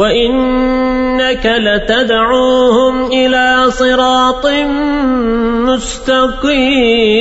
وإنك لتدعوهم إلى صراط مستقيم